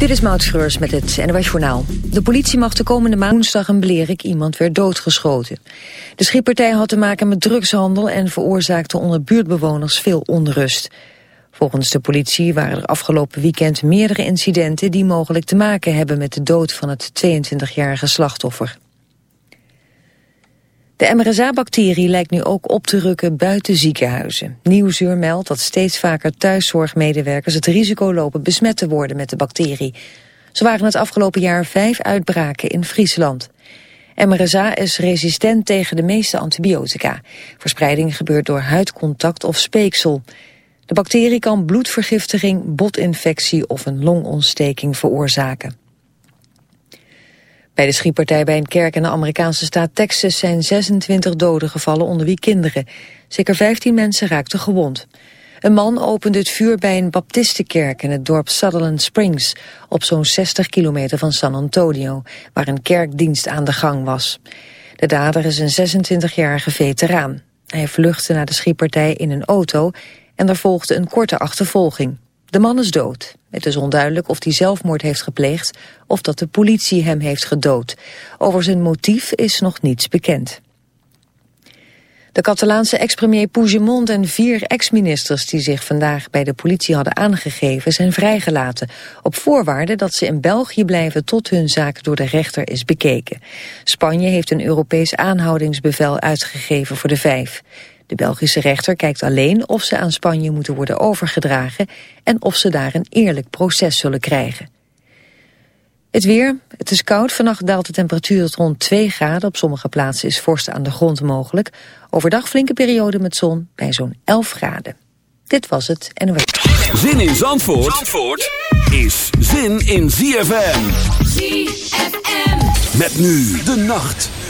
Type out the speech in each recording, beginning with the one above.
Dit is Maud Schreurs met het NOS Journaal. De politie mag de komende maand woensdag een Blerik iemand werd doodgeschoten. De schietpartij had te maken met drugshandel en veroorzaakte onder buurtbewoners veel onrust. Volgens de politie waren er afgelopen weekend meerdere incidenten die mogelijk te maken hebben met de dood van het 22-jarige slachtoffer. De MRSA-bacterie lijkt nu ook op te rukken buiten ziekenhuizen. Nieuwsuur meldt dat steeds vaker thuiszorgmedewerkers het risico lopen besmet te worden met de bacterie. Zo waren het afgelopen jaar vijf uitbraken in Friesland. MRSA is resistent tegen de meeste antibiotica. Verspreiding gebeurt door huidcontact of speeksel. De bacterie kan bloedvergiftiging, botinfectie of een longontsteking veroorzaken. Bij de schietpartij bij een kerk in de Amerikaanse staat Texas zijn 26 doden gevallen onder wie kinderen. Zeker 15 mensen raakten gewond. Een man opende het vuur bij een baptistenkerk in het dorp Sutherland Springs, op zo'n 60 kilometer van San Antonio, waar een kerkdienst aan de gang was. De dader is een 26-jarige veteraan. Hij vluchtte naar de schietpartij in een auto en er volgde een korte achtervolging. De man is dood. Het is onduidelijk of hij zelfmoord heeft gepleegd of dat de politie hem heeft gedood. Over zijn motief is nog niets bekend. De Catalaanse ex-premier Puigdemont en vier ex-ministers die zich vandaag bij de politie hadden aangegeven zijn vrijgelaten. Op voorwaarde dat ze in België blijven tot hun zaak door de rechter is bekeken. Spanje heeft een Europees aanhoudingsbevel uitgegeven voor de vijf. De Belgische rechter kijkt alleen of ze aan Spanje moeten worden overgedragen en of ze daar een eerlijk proces zullen krijgen. Het weer, het is koud, vannacht daalt de temperatuur tot rond 2 graden. Op sommige plaatsen is vorst aan de grond mogelijk. Overdag flinke periode met zon bij zo'n 11 graden. Dit was het en Zin in Zandvoort, Zandvoort is zin in ZFM. ZFM. Met nu de nacht.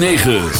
106.9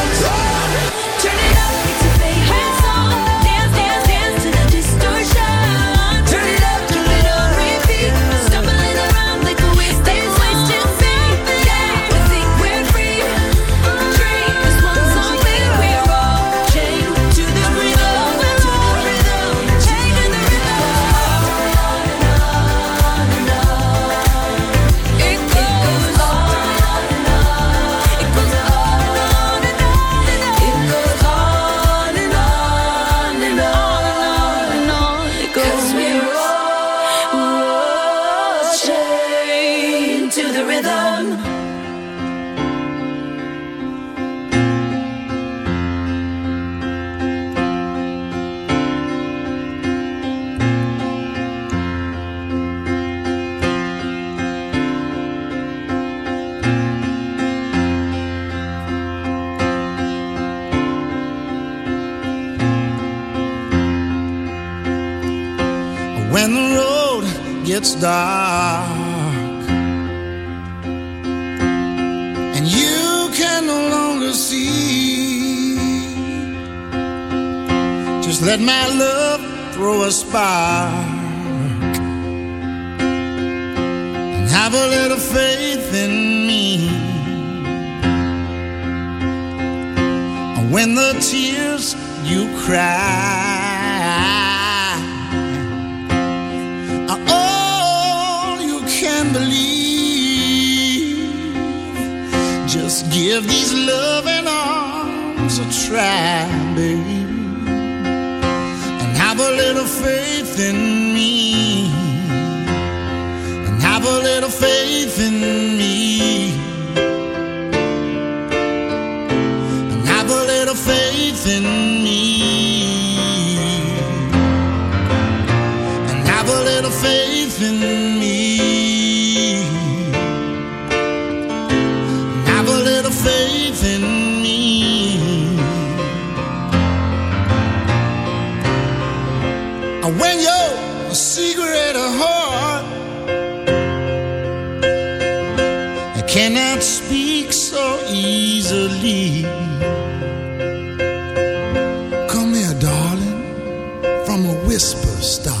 Spark cannot speak so easily. Come here, darling From a whisper start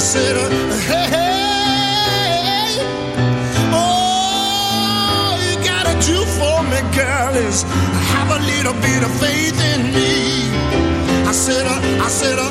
Uh, hey, you gotta do for me, girl, is have a little bit of faith in me. I said, uh, I said, uh,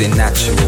In natural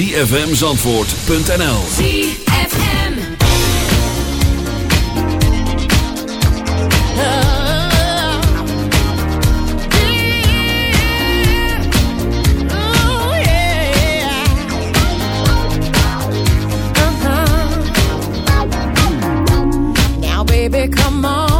www.zfmzandvoort.nl ZFM Now, baby, come on.